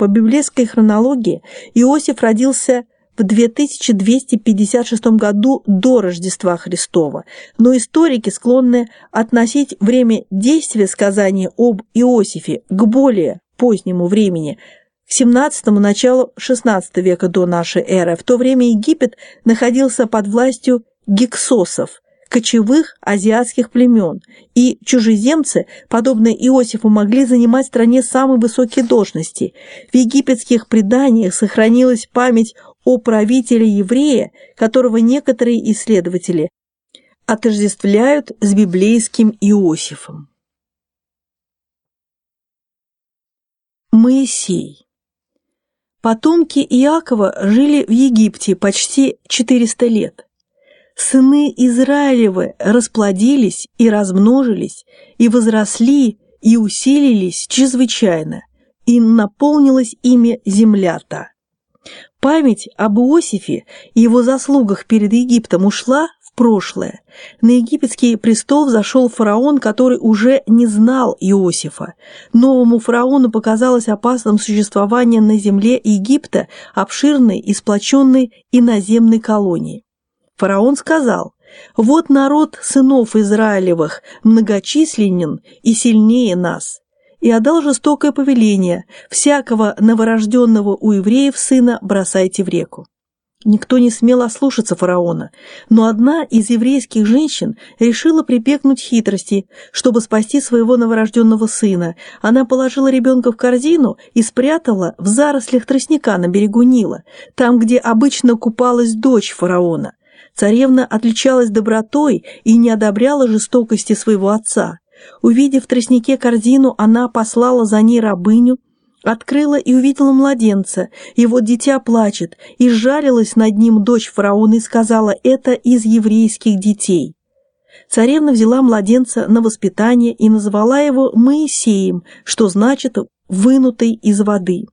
По библейской хронологии Иосиф родился в 2256 году до Рождества Христова, но историки склонны относить время действия сказания об Иосифе к более позднему времени, к 17 началу XVI века до нашей эры. В то время Египет находился под властью гиксосов, кочевых азиатских племен, и чужеземцы, подобные Иосифу, могли занимать в стране самые высокие должности. В египетских преданиях сохранилась память о правителе еврея, которого некоторые исследователи отождествляют с библейским Иосифом. Моисей Потомки Иакова жили в Египте почти 400 лет. Сыны Израилевы расплодились и размножились, и возросли, и усилились чрезвычайно, и наполнилась ими земля-то. Память об Иосифе и его заслугах перед Египтом ушла в прошлое. На египетский престол зашел фараон, который уже не знал Иосифа. Новому фараону показалось опасным существование на земле Египта обширной и сплоченной иноземной колонии. Фараон сказал, «Вот народ сынов Израилевых многочисленен и сильнее нас, и отдал жестокое повеление «всякого новорожденного у евреев сына бросайте в реку». Никто не смел ослушаться фараона, но одна из еврейских женщин решила припекнуть хитрости, чтобы спасти своего новорожденного сына. Она положила ребенка в корзину и спрятала в зарослях тростника на берегу Нила, там, где обычно купалась дочь фараона. Царевна отличалась добротой и не одобряла жестокости своего отца. Увидев в тростнике корзину, она послала за ней рабыню, открыла и увидела младенца, и вот дитя плачет, и сжалилась над ним дочь фараона и сказала, это из еврейских детей. Царевна взяла младенца на воспитание и назвала его Моисеем, что значит «вынутый из воды».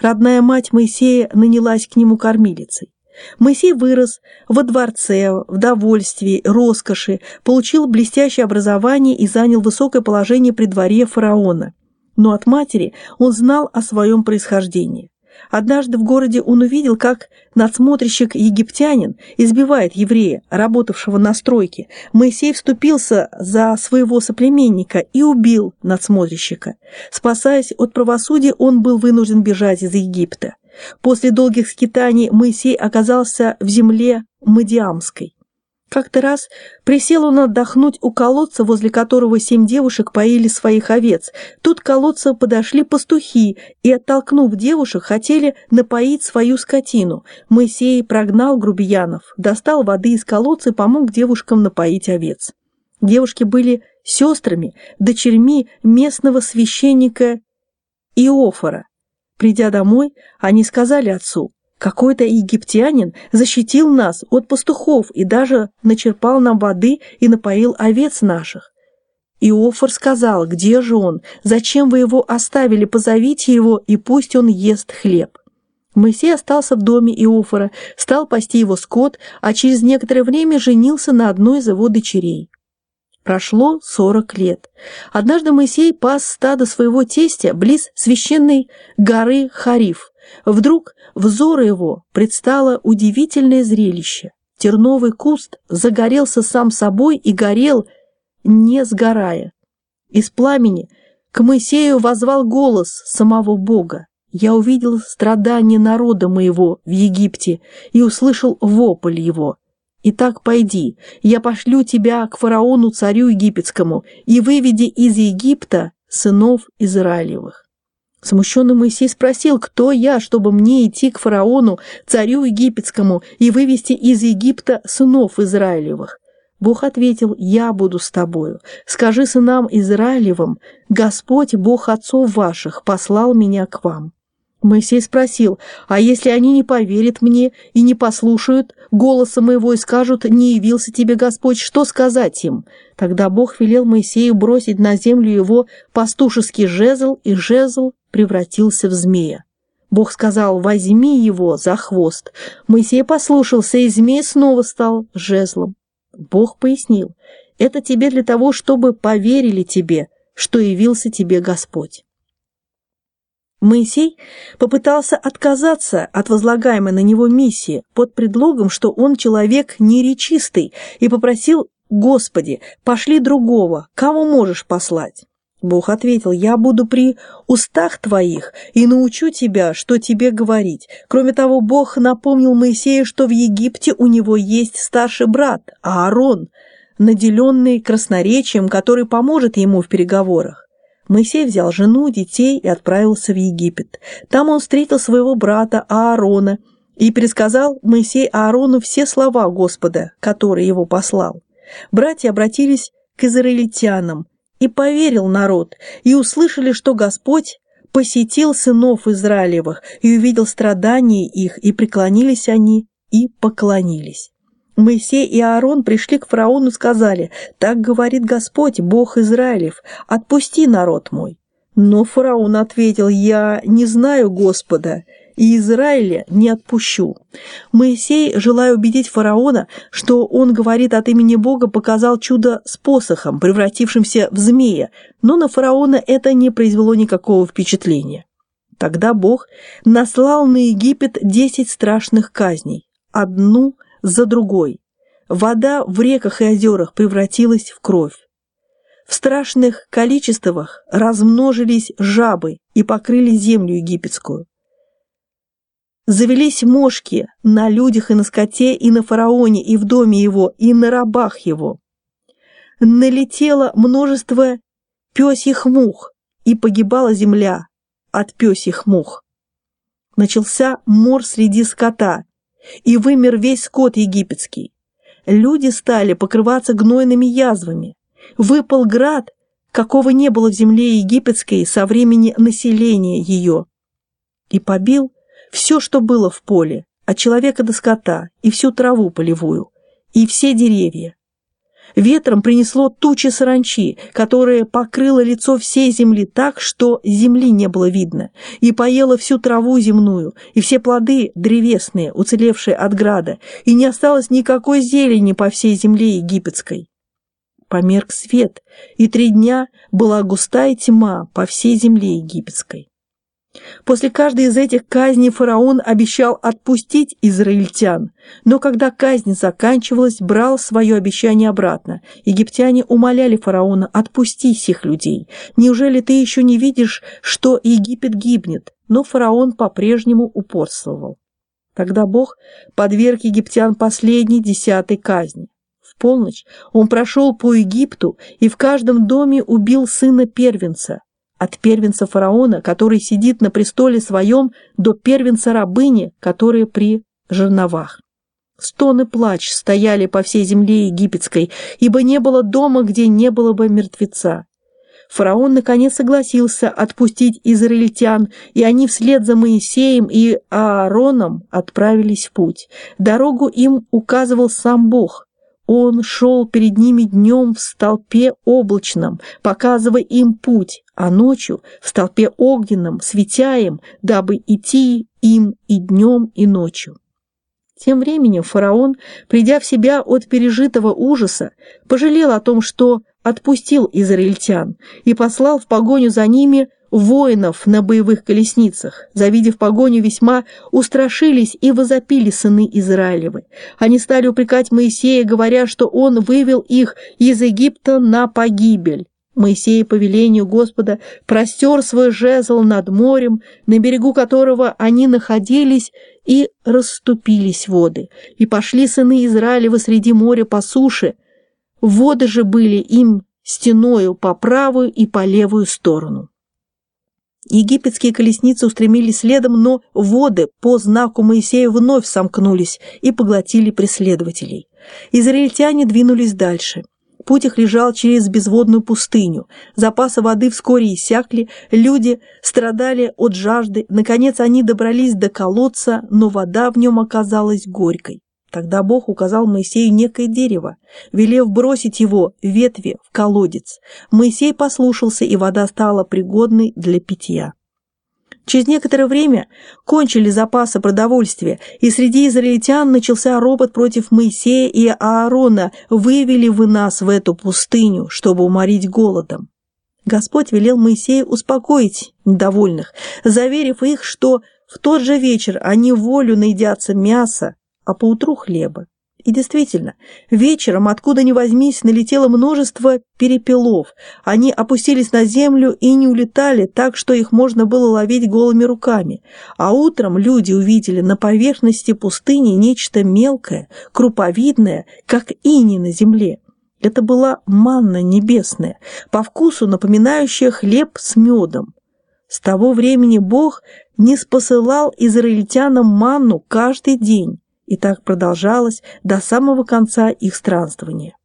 Родная мать Моисея нанялась к нему кормилицей. Моисей вырос во дворце, в довольстве, роскоши, получил блестящее образование и занял высокое положение при дворе фараона. Но от матери он знал о своем происхождении. Однажды в городе он увидел, как надсмотрщик-египтянин избивает еврея, работавшего на стройке. Моисей вступился за своего соплеменника и убил надсмотрщика. Спасаясь от правосудия, он был вынужден бежать из Египта. После долгих скитаний Моисей оказался в земле Мадиамской. Как-то раз присел он отдохнуть у колодца, возле которого семь девушек поили своих овец. Тут к колодцу подошли пастухи и, оттолкнув девушек, хотели напоить свою скотину. Моисей прогнал грубиянов, достал воды из колодца и помог девушкам напоить овец. Девушки были сестрами, дочерьми местного священника Иофора. Придя домой, они сказали отцу, какой-то египтянин защитил нас от пастухов и даже начерпал нам воды и напоил овец наших. Иофор сказал, где же он, зачем вы его оставили, позовите его, и пусть он ест хлеб. Моисей остался в доме Иофора, стал пасти его скот, а через некоторое время женился на одной из его дочерей. Прошло сорок лет. Однажды Моисей пас стадо своего тестя близ священной горы Хариф. Вдруг взору его предстало удивительное зрелище. Терновый куст загорелся сам собой и горел, не сгорая. Из пламени к Моисею возвал голос самого Бога. Я увидел страдания народа моего в Египте и услышал вопль его. Итак, пойди, я пошлю тебя к фараону царю египетскому и выведи из Египта сынов Израилевых. Смущенный Моисей спросил, кто я, чтобы мне идти к фараону, царю египетскому, и вывести из Египта сынов Израилевых. Бог ответил, я буду с тобою. Скажи сынам Израилевым, Господь, Бог отцов ваших, послал меня к вам. Моисей спросил, а если они не поверят мне и не послушают голоса моего и скажут, не явился тебе Господь, что сказать им? Тогда Бог велел Моисею бросить на землю его пастушеский жезл, и жезл превратился в змея. Бог сказал, возьми его за хвост. Моисей послушался, и змей снова стал жезлом. Бог пояснил, это тебе для того, чтобы поверили тебе, что явился тебе Господь. Моисей попытался отказаться от возлагаемой на него миссии под предлогом, что он человек неречистый, и попросил «Господи, пошли другого, кого можешь послать?» Бог ответил, «Я буду при устах твоих и научу тебя, что тебе говорить». Кроме того, Бог напомнил Моисею, что в Египте у него есть старший брат, Аарон, наделенный красноречием, который поможет ему в переговорах. Моисей взял жену, детей и отправился в Египет. Там он встретил своего брата Аарона и пересказал Моисей Аарону все слова Господа, который его послал. Братья обратились к израильтянам, и поверил народ, и услышали, что Господь посетил сынов Израилевых и увидел страдания их, и преклонились они, и поклонились. Моисей и Аарон пришли к фараону и сказали, «Так говорит Господь, Бог Израилев, отпусти народ мой». Но фараон ответил, «Я не знаю Господа, и Израиля не отпущу». Моисей, желая убедить фараона, что он говорит от имени Бога, показал чудо с посохом, превратившимся в змея, но на фараона это не произвело никакого впечатления. Тогда Бог наслал на Египет десять страшных казней, одну за другой. Вода в реках и озерах превратилась в кровь. В страшных количествах размножились жабы и покрыли землю египетскую. Завелись мошки на людях и на скоте, и на фараоне, и в доме его, и на рабах его. Налетело множество пёсьих мух, и погибала земля от пёсьих мух. Начался мор среди скота, и вымер весь скот египетский. Люди стали покрываться гнойными язвами. Выпал град, какого не было в земле египетской со времени населения ее. И побил все, что было в поле, от человека до скота, и всю траву полевую, и все деревья. Ветром принесло тучи саранчи, которая покрыла лицо всей земли так, что земли не было видно, и поела всю траву земную, и все плоды древесные, уцелевшие от града, и не осталось никакой зелени по всей земле египетской. Померк свет, и три дня была густая тьма по всей земле египетской. После каждой из этих казней фараон обещал отпустить израильтян, но когда казнь заканчивалась, брал свое обещание обратно. Египтяне умоляли фараона «отпусти всех людей. Неужели ты еще не видишь, что Египет гибнет?» Но фараон по-прежнему упорствовал. Тогда Бог подверг египтян последней десятой казни. В полночь он прошел по Египту и в каждом доме убил сына первенца, от первенца фараона, который сидит на престоле своем, до первенца рабыни, которая при жерновах. Стон и плач стояли по всей земле египетской, ибо не было дома, где не было бы мертвеца. Фараон наконец согласился отпустить израильтян, и они вслед за Моисеем и Аароном отправились в путь. Дорогу им указывал сам Бог. Он шел перед ними днем в столпе облачном, показывая им путь, а ночью в столпе огненном, светя им, дабы идти им и днем, и ночью. Тем временем фараон, придя в себя от пережитого ужаса, пожалел о том, что отпустил израильтян и послал в погоню за ними воинов на боевых колесницах, завидев погоню, весьма устрашились и возопили сыны Израилевы. Они стали упрекать Моисея, говоря, что он вывел их из Египта на погибель. Моисей по велению Господа простер свой жезл над морем, на берегу которого они находились, и расступились воды, и пошли сыны Израилева среди моря по суше. Воды же были им стеною по правую и по левую сторону. Египетские колесницы устремились следом, но воды по знаку Моисея вновь сомкнулись и поглотили преследователей. Израильтяне двинулись дальше. Путь их лежал через безводную пустыню. Запасы воды вскоре иссякли, люди страдали от жажды. Наконец они добрались до колодца, но вода в нем оказалась горькой. Тогда Бог указал Моисею некое дерево, велев бросить его ветви в колодец. Моисей послушался, и вода стала пригодной для питья. Через некоторое время кончили запасы продовольствия, и среди израильтян начался робот против Моисея и Аарона, вывели вы нас в эту пустыню, чтобы уморить голодом. Господь велел Моисею успокоить недовольных, заверив их, что в тот же вечер они волю наедятся мяса, а поутру хлеба. И действительно, вечером, откуда ни возьмись, налетело множество перепелов. Они опустились на землю и не улетали так, что их можно было ловить голыми руками. А утром люди увидели на поверхности пустыни нечто мелкое, круповидное, как иней на земле. Это была манна небесная, по вкусу напоминающая хлеб с медом. С того времени Бог не спосылал израильтянам манну каждый день, и так продолжалось до самого конца их странствования.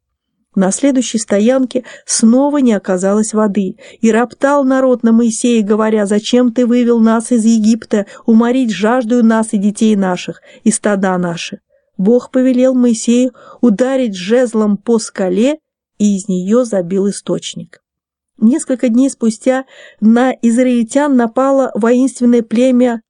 На следующей стоянке снова не оказалось воды, и роптал народ на Моисея, говоря, «Зачем ты вывел нас из Египта, уморить жаждую нас и детей наших, и стада наши?» Бог повелел Моисею ударить жезлом по скале, и из нее забил источник. Несколько дней спустя на израильтян напало воинственное племя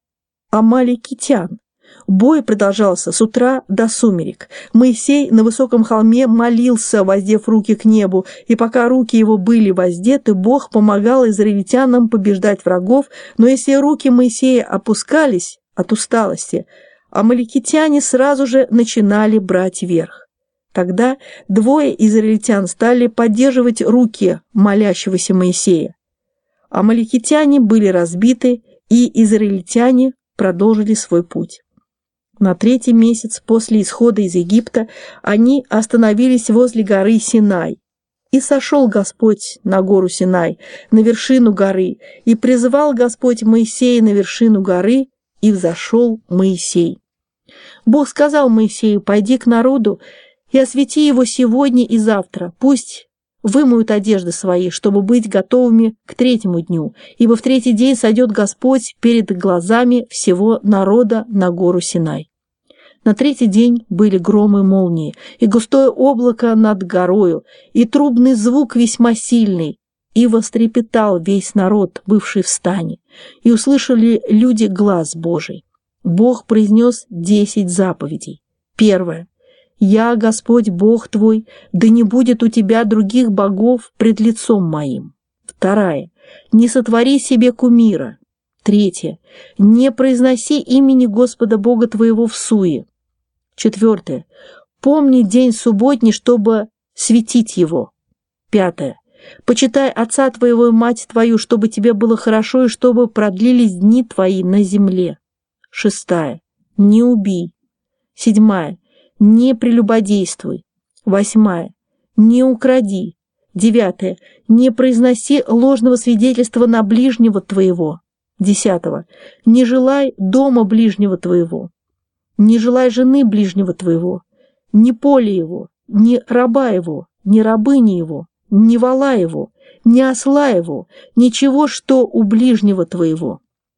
Амаликитян. Бой продолжался с утра до сумерек. Моисей на высоком холме молился, воздев руки к небу, и пока руки его были воздеты, Бог помогал израильтянам побеждать врагов, но если руки Моисея опускались от усталости – а маликитяне сразу же начинали брать верх. Тогда двое израильтян стали поддерживать руки молящегося Моисея. А маликитяне были разбиты, и израильтяне продолжили свой путь. На третий месяц после исхода из Египта они остановились возле горы Синай. И сошел Господь на гору Синай, на вершину горы, и призвал Господь Моисея на вершину горы, и взошел Моисей. Бог сказал Моисею, пойди к народу и освети его сегодня и завтра, пусть вымоют одежды свои, чтобы быть готовыми к третьему дню, ибо в третий день сойдет Господь перед глазами всего народа на гору Синай. На третий день были громы молнии, и густое облако над горою, и трубный звук весьма сильный, и вострепетал весь народ, бывший в стане, и услышали люди глаз Божий. Бог произнес десять заповедей. Первое. «Я, Господь Бог твой, да не будет у тебя других богов пред лицом моим». Вторая. «Не сотвори себе кумира». Третье. «Не произноси имени Господа Бога твоего в суе». Четвертое. «Помни день субботний, чтобы светить его». Пятое. Почитай отца твоего и мать твою, чтобы тебе было хорошо и чтобы продлились дни твои на земле. Шестая. Не убий. Седьмая. Не прелюбодействуй. Восьмая. Не укради. Девятое. Не произноси ложного свидетельства на ближнего твоего. Десятого. Не желай дома ближнего твоего. Не желай жены ближнего твоего. Не поле его, не раба его, не рабыни его, не вала его, не осла его, ничего, что у ближнего твоего.